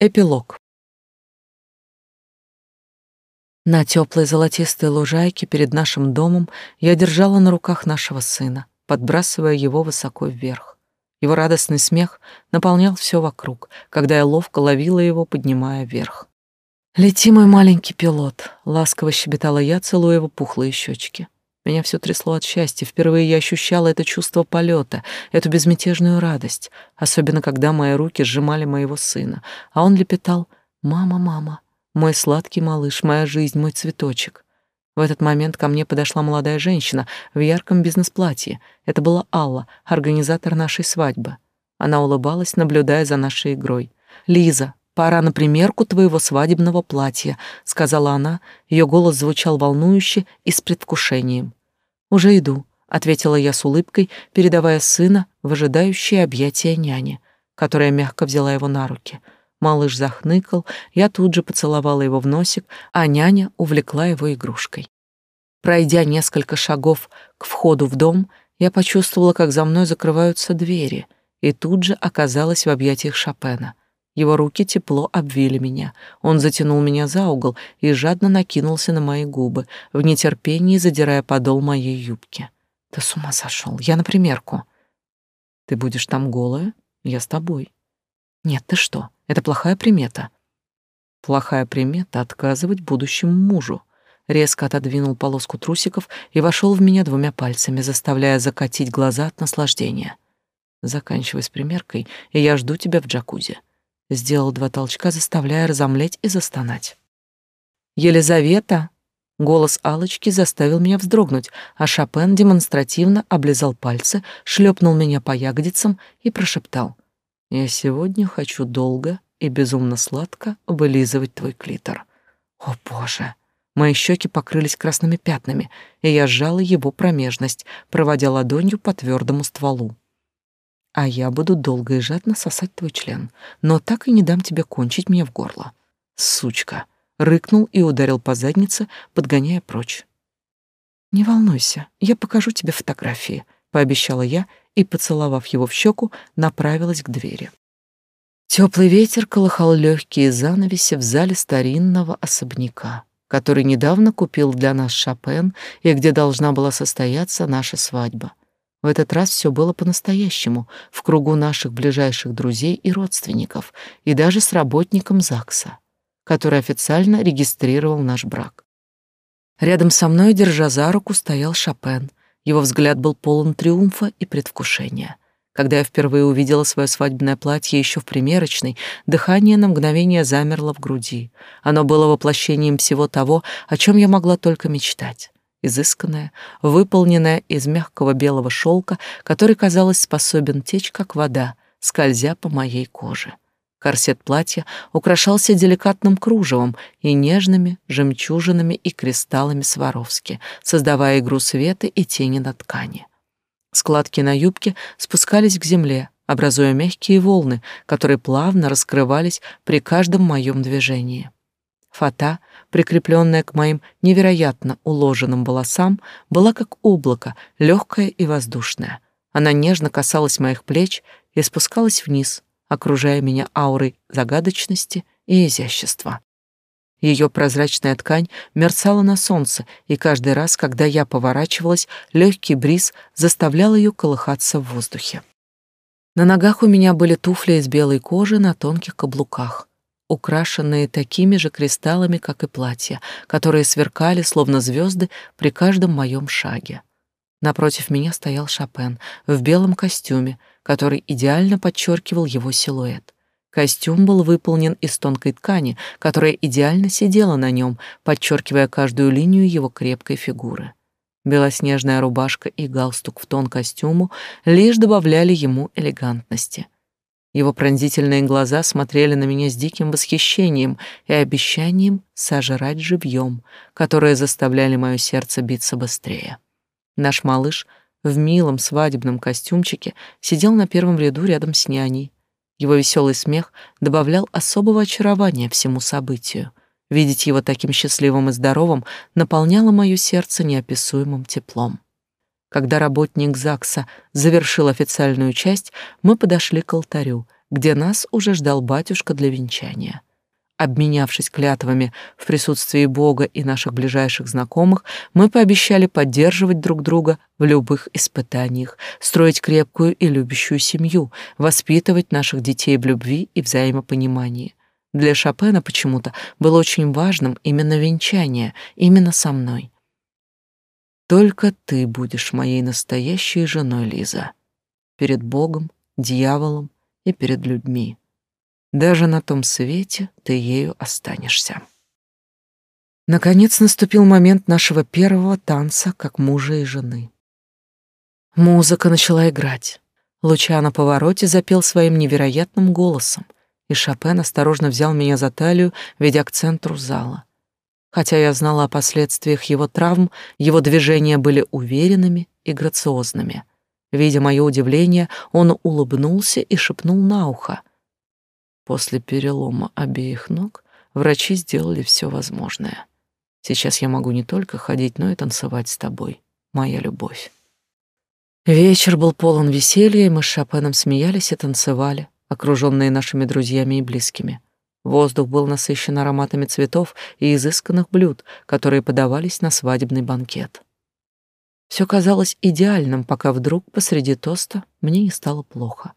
Эпилог. На теплой золотистой лужайке перед нашим домом я держала на руках нашего сына, подбрасывая его высоко вверх. Его радостный смех наполнял все вокруг, когда я ловко ловила его, поднимая вверх. «Лети, мой маленький пилот», — ласково щебетала я, целуя его пухлые щечки. Меня все трясло от счастья. Впервые я ощущала это чувство полета, эту безмятежную радость, особенно когда мои руки сжимали моего сына, а он лепетал «Мама, мама, мой сладкий малыш, моя жизнь, мой цветочек». В этот момент ко мне подошла молодая женщина в ярком бизнес-платье. Это была Алла, организатор нашей свадьбы. Она улыбалась, наблюдая за нашей игрой. «Лиза, пора на примерку твоего свадебного платья», — сказала она. Ее голос звучал волнующе и с предвкушением. «Уже иду», — ответила я с улыбкой, передавая сына в ожидающее объятия няни, которая мягко взяла его на руки. Малыш захныкал, я тут же поцеловала его в носик, а няня увлекла его игрушкой. Пройдя несколько шагов к входу в дом, я почувствовала, как за мной закрываются двери, и тут же оказалась в объятиях Шопена. Его руки тепло обвили меня. Он затянул меня за угол и жадно накинулся на мои губы, в нетерпении задирая подол моей юбки. Ты с ума сошел? Я на примерку. Ты будешь там голая? Я с тобой. Нет, ты что? Это плохая примета. Плохая примета отказывать будущему мужу. Резко отодвинул полоску трусиков и вошел в меня двумя пальцами, заставляя закатить глаза от наслаждения. Заканчивай с примеркой, и я жду тебя в джакузи. Сделал два толчка, заставляя разомлеть и застонать. «Елизавета!» Голос Алочки заставил меня вздрогнуть, а Шопен демонстративно облизал пальцы, шлепнул меня по ягодицам и прошептал. «Я сегодня хочу долго и безумно сладко вылизывать твой клитор». «О, Боже!» Мои щеки покрылись красными пятнами, и я сжала его промежность, проводя ладонью по твердому стволу а я буду долго и жадно сосать твой член, но так и не дам тебе кончить мне в горло. Сучка, рыкнул и ударил по заднице, подгоняя прочь. Не волнуйся, я покажу тебе фотографии, пообещала я и, поцеловав его в щеку, направилась к двери. Теплый ветер колыхал легкие занавеси в зале старинного особняка, который недавно купил для нас Шопен и где должна была состояться наша свадьба. В этот раз все было по-настоящему, в кругу наших ближайших друзей и родственников, и даже с работником ЗАГСа, который официально регистрировал наш брак. Рядом со мной, держа за руку, стоял Шопен. Его взгляд был полон триумфа и предвкушения. Когда я впервые увидела свое свадебное платье еще в примерочной, дыхание на мгновение замерло в груди. Оно было воплощением всего того, о чем я могла только мечтать изысканная, выполненная из мягкого белого шелка, который, казалось, способен течь, как вода, скользя по моей коже. Корсет платья украшался деликатным кружевом и нежными жемчужинами и кристаллами Сваровски, создавая игру света и тени на ткани. Складки на юбке спускались к земле, образуя мягкие волны, которые плавно раскрывались при каждом моем движении. Фата, прикрепленная к моим невероятно уложенным волосам, была как облако, легкая и воздушная. Она нежно касалась моих плеч и спускалась вниз, окружая меня аурой загадочности и изящества. Ее прозрачная ткань мерцала на солнце, и каждый раз, когда я поворачивалась, легкий бриз заставлял ее колыхаться в воздухе. На ногах у меня были туфли из белой кожи на тонких каблуках украшенные такими же кристаллами, как и платья, которые сверкали, словно звезды, при каждом моем шаге. Напротив меня стоял Шопен в белом костюме, который идеально подчеркивал его силуэт. Костюм был выполнен из тонкой ткани, которая идеально сидела на нем, подчеркивая каждую линию его крепкой фигуры. Белоснежная рубашка и галстук в тон костюму лишь добавляли ему элегантности — его пронзительные глаза смотрели на меня с диким восхищением и обещанием сожрать живьем, которые заставляли мое сердце биться быстрее. Наш малыш в милом свадебном костюмчике сидел на первом ряду рядом с няней. Его веселый смех добавлял особого очарования всему событию. Видеть его таким счастливым и здоровым наполняло мое сердце неописуемым теплом. Когда работник ЗАГСа завершил официальную часть, мы подошли к алтарю, где нас уже ждал батюшка для венчания. Обменявшись клятвами в присутствии Бога и наших ближайших знакомых, мы пообещали поддерживать друг друга в любых испытаниях, строить крепкую и любящую семью, воспитывать наших детей в любви и взаимопонимании. Для Шопена почему-то было очень важным именно венчание, именно со мной. Только ты будешь моей настоящей женой, Лиза. Перед Богом, дьяволом и перед людьми. Даже на том свете ты ею останешься. Наконец наступил момент нашего первого танца как мужа и жены. Музыка начала играть. Луча на повороте запел своим невероятным голосом, и Шопен осторожно взял меня за талию, ведя к центру зала. Хотя я знала о последствиях его травм, его движения были уверенными и грациозными. Видя мое удивление, он улыбнулся и шепнул на ухо. После перелома обеих ног врачи сделали все возможное. Сейчас я могу не только ходить, но и танцевать с тобой, моя любовь. Вечер был полон веселья, и мы с Шопеном смеялись и танцевали, окруженные нашими друзьями и близкими. Воздух был насыщен ароматами цветов и изысканных блюд, которые подавались на свадебный банкет. Все казалось идеальным, пока вдруг посреди тоста мне не стало плохо.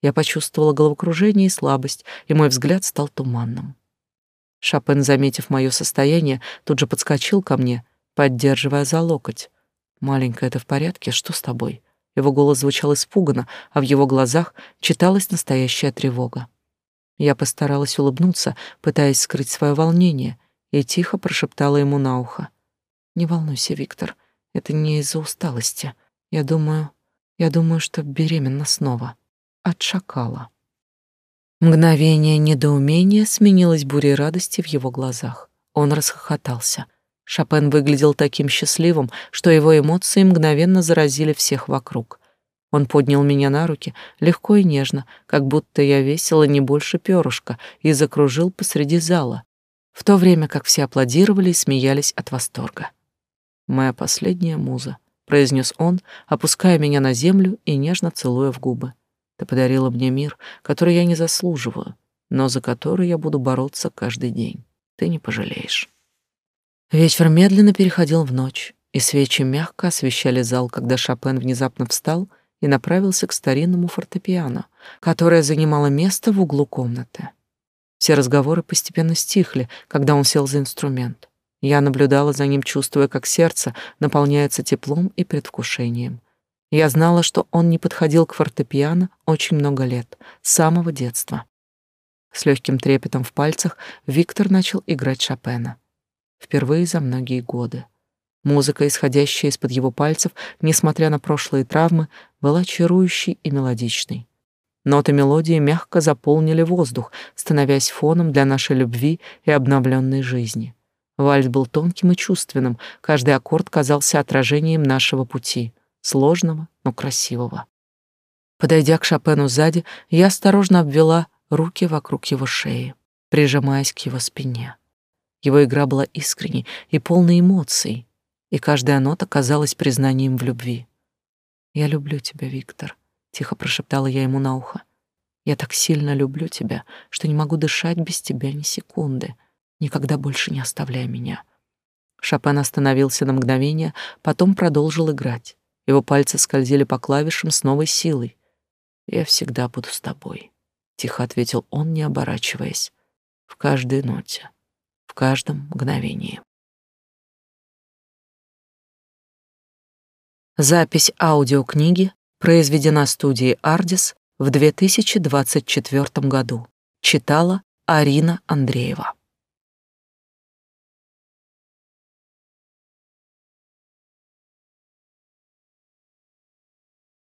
Я почувствовала головокружение и слабость, и мой взгляд стал туманным. Шопен, заметив мое состояние, тут же подскочил ко мне, поддерживая за локоть. «Маленькая, это в порядке? Что с тобой?» Его голос звучал испуганно, а в его глазах читалась настоящая тревога. Я постаралась улыбнуться, пытаясь скрыть свое волнение, и тихо прошептала ему на ухо. «Не волнуйся, Виктор, это не из-за усталости. Я думаю, я думаю, что беременна снова» от шакала. Мгновение недоумения сменилось бурей радости в его глазах. Он расхохотался. Шопен выглядел таким счастливым, что его эмоции мгновенно заразили всех вокруг. Он поднял меня на руки, легко и нежно, как будто я весила не больше перышка, и закружил посреди зала, в то время как все аплодировали и смеялись от восторга. «Моя последняя муза», — произнес он, опуская меня на землю и нежно целуя в губы. Ты подарила мне мир, который я не заслуживаю, но за который я буду бороться каждый день. Ты не пожалеешь. Вечер медленно переходил в ночь, и свечи мягко освещали зал, когда Шопен внезапно встал и направился к старинному фортепиано, которое занимало место в углу комнаты. Все разговоры постепенно стихли, когда он сел за инструмент. Я наблюдала за ним, чувствуя, как сердце наполняется теплом и предвкушением. Я знала, что он не подходил к фортепиано очень много лет, с самого детства. С легким трепетом в пальцах Виктор начал играть Шопена. Впервые за многие годы. Музыка, исходящая из-под его пальцев, несмотря на прошлые травмы, была чарующей и мелодичной. Ноты мелодии мягко заполнили воздух, становясь фоном для нашей любви и обновленной жизни. Вальс был тонким и чувственным, каждый аккорд казался отражением нашего пути — сложного, но красивого. Подойдя к Шопену сзади, я осторожно обвела руки вокруг его шеи, прижимаясь к его спине. Его игра была искренней и полной эмоций, и каждая нота казалась признанием в любви. «Я люблю тебя, Виктор», — тихо прошептала я ему на ухо. «Я так сильно люблю тебя, что не могу дышать без тебя ни секунды. Никогда больше не оставляй меня». Шопен остановился на мгновение, потом продолжил играть. Его пальцы скользили по клавишам с новой силой. «Я всегда буду с тобой», — тихо ответил он, не оборачиваясь. «В каждой ноте, в каждом мгновении». Запись аудиокниги произведена студией «Ардис» в 2024 году. Читала Арина Андреева.